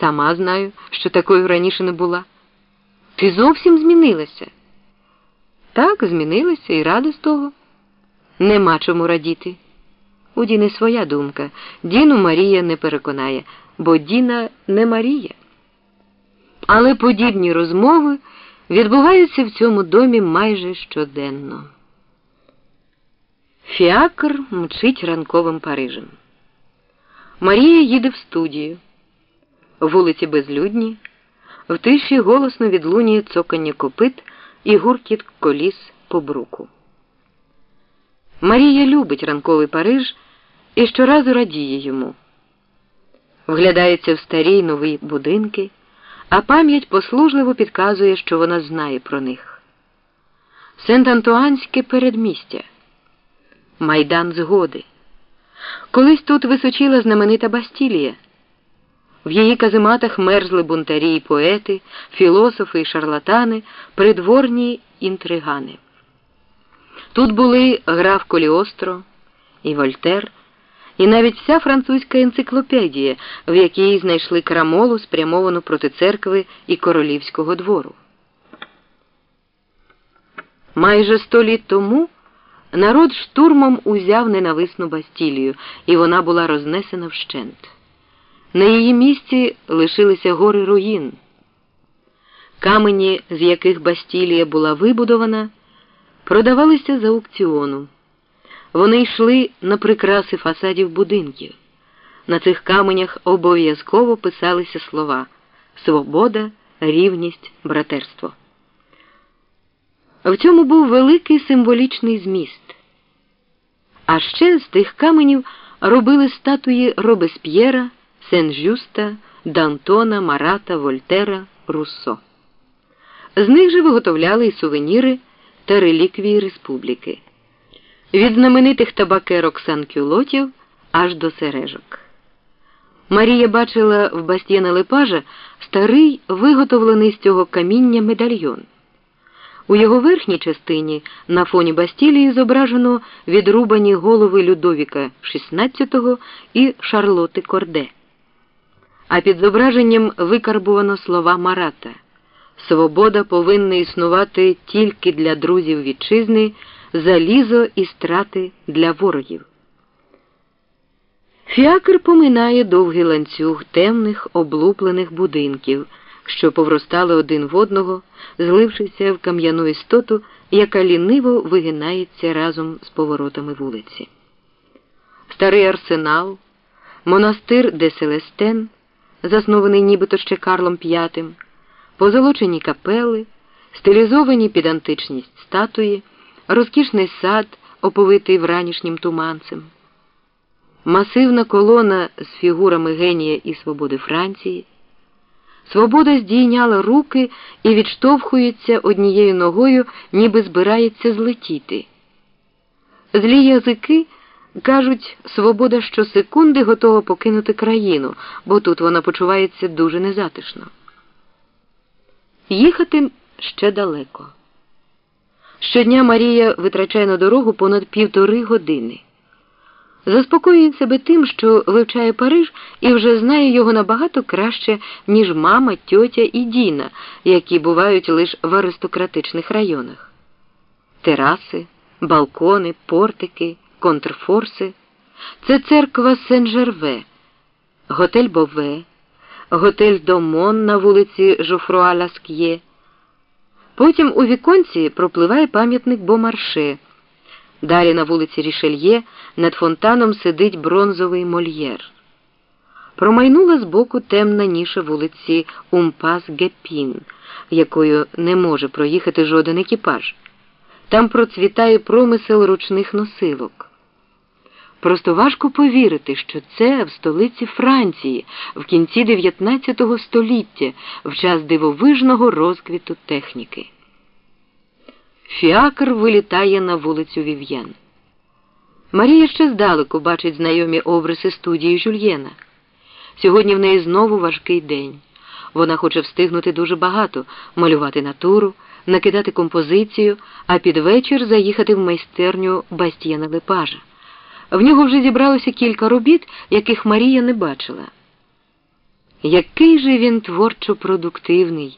Сама знаю, що такою раніше не була. Ти зовсім змінилася. Так, змінилася і рада з того. Нема чому радіти. У Діни своя думка. Діну Марія не переконає, бо Діна не Марія. Але подібні розмови відбуваються в цьому домі майже щоденно. Фіакр мчить ранковим Парижем. Марія їде в студію. Вулиці безлюдні, в тиші голосно відлунює цокання копит і гуркіт коліс по бруку. Марія любить ранковий Париж і щоразу радіє йому. Вглядається в старі й нові будинки, а пам'ять послужливо підказує, що вона знає про них. Сент-Антуанське передмістя, майдан згоди. Колись тут височила знаменита Бастілія. В її казематах мерзли бунтарі і поети, філософи і шарлатани, придворні інтригани. Тут були граф Коліостро і Вольтер, і навіть вся французька енциклопедія, в якій знайшли крамолу, спрямовану проти церкви і королівського двору. Майже сто літ тому народ штурмом узяв ненависну Бастілію, і вона була рознесена вщент. На її місці лишилися гори руїн. Камені, з яких Бастілія була вибудована, продавалися за аукціону. Вони йшли на прикраси фасадів будинків. На цих каменях обов'язково писалися слова свобода, рівність, братерство. В цьому був великий символічний зміст. А ще з тих каменів робили статуї Робесп'єра, Сен-Жюста, Дантона, Марата, Вольтера, Руссо. З них же виготовляли і сувеніри та реліквії республіки. Від знаменитих табакерок санкюлотів аж до сережок. Марія бачила в Бастіна Лепажа старий виготовлений з цього каміння медальйон. У його верхній частині на фоні Бастілії зображено відрубані голови Людовіка XVI і Шарлоти Корде. А під зображенням викарбувано слова Марата. Свобода повинна існувати тільки для друзів вітчизни, залізо і страти для ворогів. Фіакр поминає довгий ланцюг темних облуплених будинків, що повростали один в одного, злившися в кам'яну істоту, яка ліниво вигинається разом з поворотами вулиці. Старий арсенал, монастир де Селестен, заснований нібито ще Карлом V, позолочені капели, стилізовані під античність статуї, розкішний сад, оповитий вранішнім туманцем, масивна колона з фігурами генія і свободи Франції. Свобода здійняла руки і відштовхується однією ногою, ніби збирається злетіти. Злі язики кажуть, свобода щосекунди готова покинути країну, бо тут вона почувається дуже незатишно. Їхати ще далеко. Щодня Марія витрачає на дорогу понад півтори години. Заспокоює себе тим, що вивчає Париж і вже знає його набагато краще, ніж мама, тьотя і Діна, які бувають лише в аристократичних районах. Тераси, балкони, портики, контрфорси це церква Сен-Жерве, готель Бове, готель Домон на вулиці Жофруа Ласк'є. Потім у віконці пропливає пам'ятник Бомарше. Далі на вулиці Рішельє над фонтаном сидить бронзовий мольєр. Промайнула збоку темна ніша вулиці Умпас Гепін, якою не може проїхати жоден екіпаж. Там процвітає промисел ручних носилок. Просто важко повірити, що це в столиці Франції в кінці 19 століття, в час дивовижного розквіту техніки. Фіакр вилітає на вулицю Вів'єн. Марія ще здалеку бачить знайомі обриси студії Жюльєна. Сьогодні в неї знову важкий день. Вона хоче встигнути дуже багато малювати натуру, накидати композицію, а під вечір заїхати в майстерню Бастіяна Лепажа. В нього вже зібралося кілька робіт, яких Марія не бачила. Який же він творчо продуктивний.